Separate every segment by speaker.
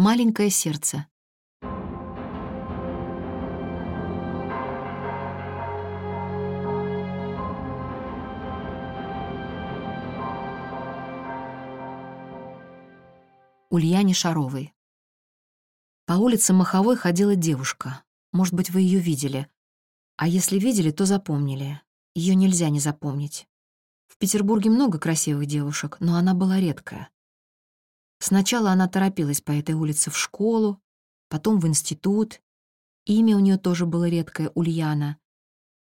Speaker 1: Маленькое сердце. Ульяне Шаровой. По улице Маховой ходила девушка. Может быть, вы ее видели. А если видели, то запомнили. Ее нельзя не запомнить. В Петербурге много красивых девушек, но она была редкая. Сначала она торопилась по этой улице в школу, потом в институт. Имя у нее тоже было редкое — Ульяна.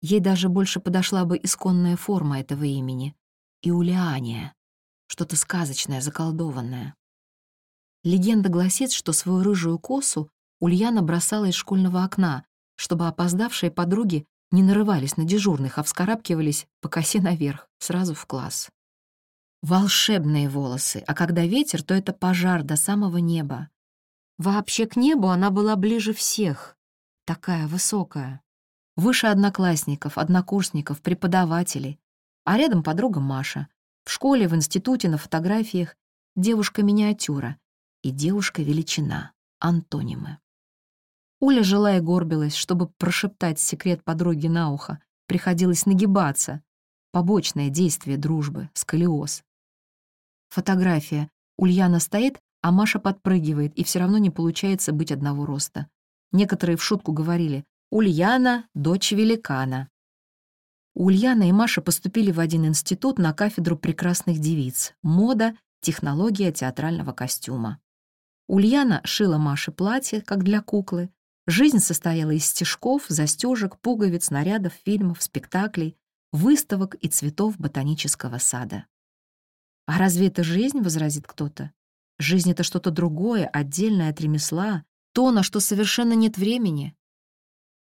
Speaker 1: Ей даже больше подошла бы исконная форма этого имени — Иулиания, что-то сказочное, заколдованное. Легенда гласит, что свою рыжую косу Ульяна бросала из школьного окна, чтобы опоздавшие подруги не нарывались на дежурных, а вскарабкивались по косе наверх, сразу в класс. Волшебные волосы, а когда ветер, то это пожар до самого неба. Вообще к небу она была ближе всех, такая высокая. Выше одноклассников, однокурсников, преподавателей. А рядом подруга Маша. В школе, в институте, на фотографиях девушка-миниатюра и девушка-величина, антонимы. Оля жила и горбилась, чтобы прошептать секрет подруги на ухо. Приходилось нагибаться. Побочное действие дружбы, сколиоз. Фотография. Ульяна стоит, а Маша подпрыгивает, и все равно не получается быть одного роста. Некоторые в шутку говорили «Ульяна — дочь великана». Ульяна и Маша поступили в один институт на кафедру прекрасных девиц — мода, технология театрального костюма. Ульяна шила Маше платье, как для куклы. Жизнь состояла из стежков, застежек, пуговиц, нарядов, фильмов, спектаклей, выставок и цветов ботанического сада. «А разве это жизнь?» — возразит кто-то. «Жизнь — это что-то другое, отдельное от ремесла, то, на что совершенно нет времени.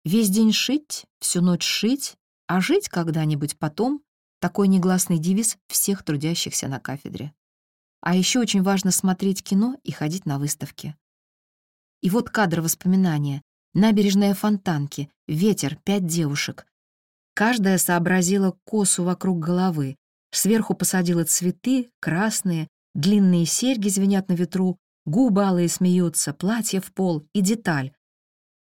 Speaker 1: Весь день шить, всю ночь шить, а жить когда-нибудь потом — такой негласный девиз всех трудящихся на кафедре. А еще очень важно смотреть кино и ходить на выставки. И вот кадры воспоминания. Набережная Фонтанки, ветер, пять девушек. Каждая сообразила косу вокруг головы. Сверху посадила цветы, красные, длинные серьги звенят на ветру, губы алые смеются, платье в пол и деталь.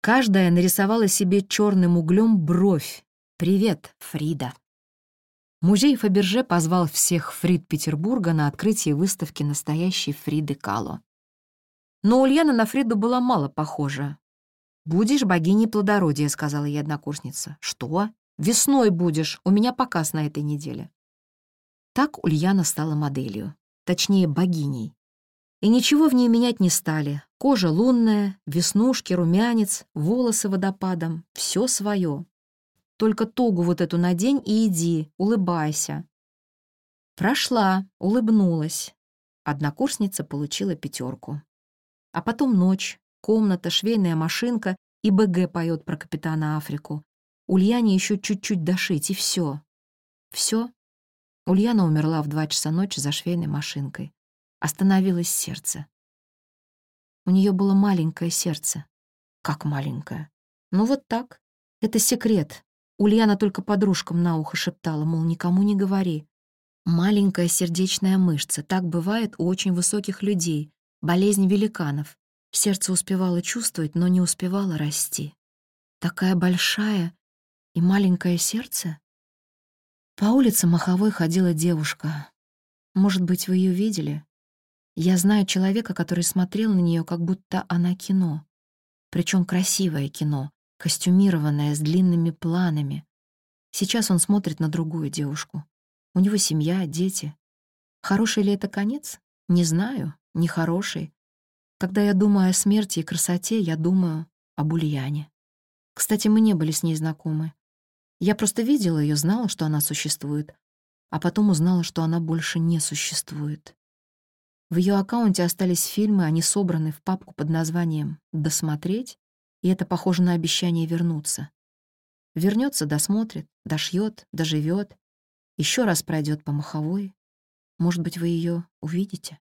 Speaker 1: Каждая нарисовала себе черным углем бровь. «Привет, Фрида». Музей Фаберже позвал всех Фрид Петербурга на открытие выставки настоящей Фриды Кало. Но Ульяна на Фриду была мало похожа. «Будешь богиней плодородия», — сказала ей однокурсница. «Что? Весной будешь. У меня показ на этой неделе». Так Ульяна стала моделью, точнее, богиней. И ничего в ней менять не стали. Кожа лунная, веснушки, румянец, волосы водопадом — все свое. Только тогу вот эту надень и иди, улыбайся». Прошла, улыбнулась. Однокурсница получила пятерку. А потом ночь, комната, швейная машинка и БГ поет про капитана Африку. Ульяне еще чуть-чуть дошить, и все. Все. Ульяна умерла в два часа ночи за швейной машинкой. Остановилось сердце. У нее было маленькое сердце. Как маленькое? Ну вот так. Это секрет, Ульяна только подружкам на ухо шептала, мол, никому не говори. Маленькая сердечная мышца, так бывает у очень высоких людей, болезнь великанов. Сердце успевало чувствовать, но не успевало расти. Такая большая и маленькое сердце? По улице Маховой ходила девушка. Может быть, вы ее видели? Я знаю человека, который смотрел на нее, как будто она кино. Причем красивое кино, костюмированная, с длинными планами. Сейчас он смотрит на другую девушку. У него семья, дети. Хороший ли это конец? Не знаю, не хороший. Когда я думаю о смерти и красоте, я думаю об Ульяне. Кстати, мы не были с ней знакомы. Я просто видела ее, знала, что она существует, а потом узнала, что она больше не существует. В ее аккаунте остались фильмы, они собраны в папку под названием «Досмотреть», и это похоже на обещание вернуться. Вернется, досмотрит, дошьет, доживет, еще раз пройдет по маховой. Может быть, вы ее увидите?